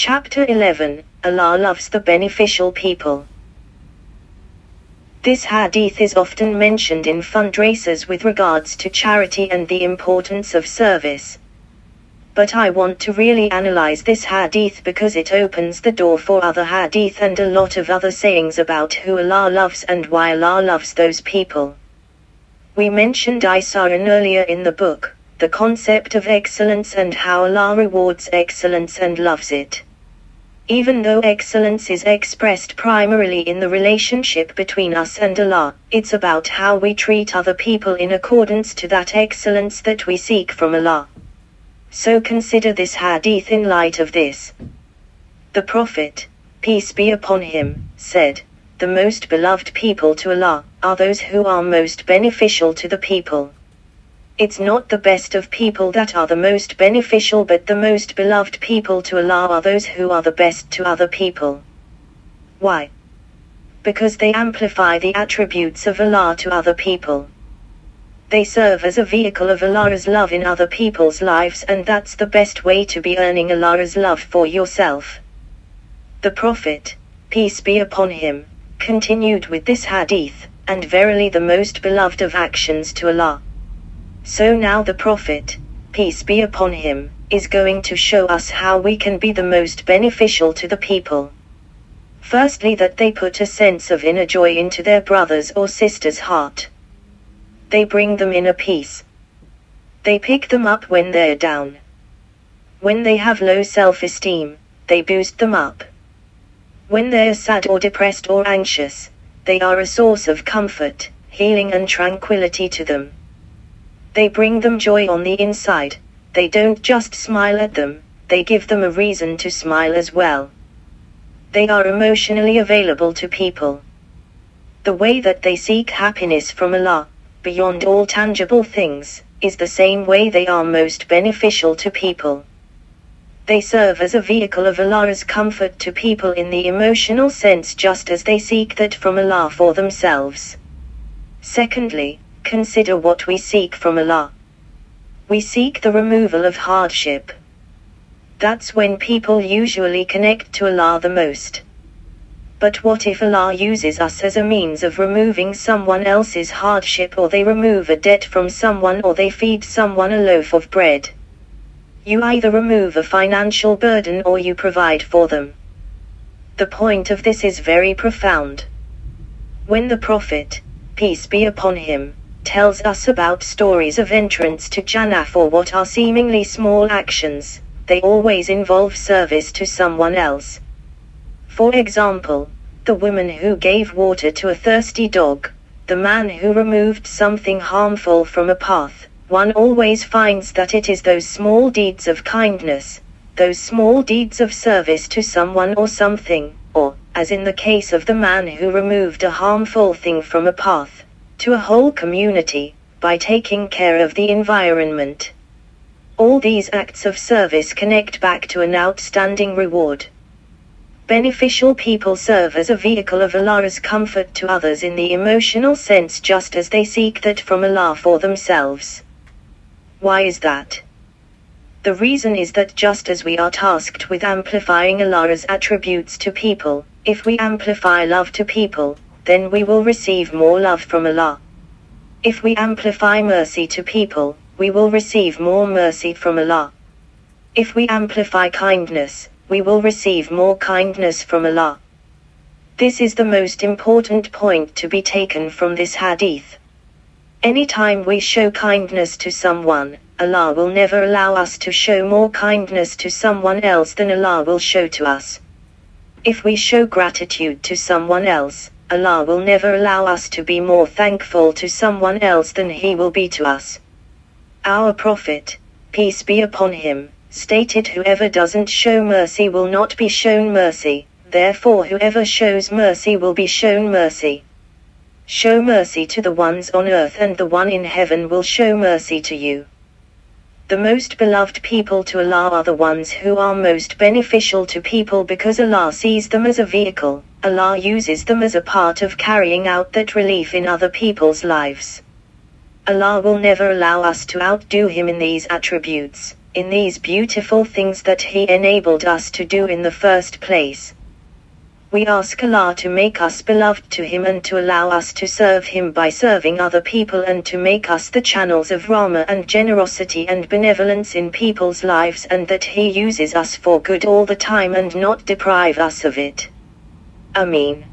Chapter 11 Allah loves the beneficial people. This hadith is often mentioned in fundraisers with regards to charity and the importance of service. But I want to really analyze this hadith because it opens the door for other hadith and a lot of other sayings about who Allah loves and why Allah loves those people. We mentioned Ihsan earlier in the book, the concept of excellence and how Allah rewards excellence and loves it. Even though excellence is expressed primarily in the relationship between us and Allah, it's about how we treat other people in accordance to that excellence that we seek from Allah. So consider this hadith in light of this. The Prophet, peace be upon him, said, The most beloved people to Allah are those who are most beneficial to the people. It's not the best of people that are the most beneficial but the most beloved people to Allah are those who are the best to other people. Why? Because they amplify the attributes of Allah to other people. They serve as a vehicle of Allah's love in other people's lives and that's the best way to be earning Allah's love for yourself. The Prophet, peace be upon him, continued with this hadith, and verily the most beloved of actions to Allah so now the Prophet, peace be upon him, is going to show us how we can be the most beneficial to the people. Firstly, that they put a sense of inner joy into their brother's or sister's heart. They bring them inner peace. They pick them up when they're down. When they have low self esteem, they boost them up. When they're sad or depressed or anxious, they are a source of comfort, healing, and tranquility to them. They bring them joy on the inside. They don't just smile at them, they give them a reason to smile as well. They are emotionally available to people. The way that they seek happiness from Allah, beyond all tangible things, is the same way they are most beneficial to people. They serve as a vehicle of Allah's comfort to people in the emotional sense just as they seek that from Allah for themselves. Secondly, consider what we seek from Allah. We seek the removal of hardship. That's when people usually connect to Allah the most. But what if Allah uses us as a means of removing someone else's hardship or they remove a debt from someone or they feed someone a loaf of bread? You either remove a financial burden or you provide for them. The point of this is very profound. When the Prophet, peace be upon him, tells us about stories of entrance to Jannah for what are seemingly small actions, they always involve service to someone else. For example, the woman who gave water to a thirsty dog, the man who removed something harmful from a path, one always finds that it is those small deeds of kindness, those small deeds of service to someone or something, or, as in the case of the man who removed a harmful thing from a path, to a whole community, by taking care of the environment. All these acts of service connect back to an outstanding reward. Beneficial people serve as a vehicle of Allah's comfort to others in the emotional sense just as they seek that from Allah for themselves. Why is that? The reason is that just as we are tasked with amplifying Allah's attributes to people, if we amplify love to people, then we will receive more love from Allah. If we amplify mercy to people, we will receive more mercy from Allah. If we amplify kindness, we will receive more kindness from Allah. This is the most important point to be taken from this hadith. Anytime we show kindness to someone, Allah will never allow us to show more kindness to someone else than Allah will show to us. If we show gratitude to someone else, Allah will never allow us to be more thankful to someone else than He will be to us. Our Prophet, peace be upon him, stated whoever doesn't show mercy will not be shown mercy, therefore whoever shows mercy will be shown mercy. Show mercy to the ones on earth and the one in heaven will show mercy to you. The most beloved people to Allah are the ones who are most beneficial to people because Allah sees them as a vehicle, Allah uses them as a part of carrying out that relief in other people's lives. Allah will never allow us to outdo Him in these attributes. in these beautiful things that He enabled us to do in the first place. We ask Allah to make us beloved to Him and to allow us to serve Him by serving other people and to make us the channels of Rahmah and generosity and benevolence in people's lives and that He uses us for good all the time and not deprive us of it. Ameen.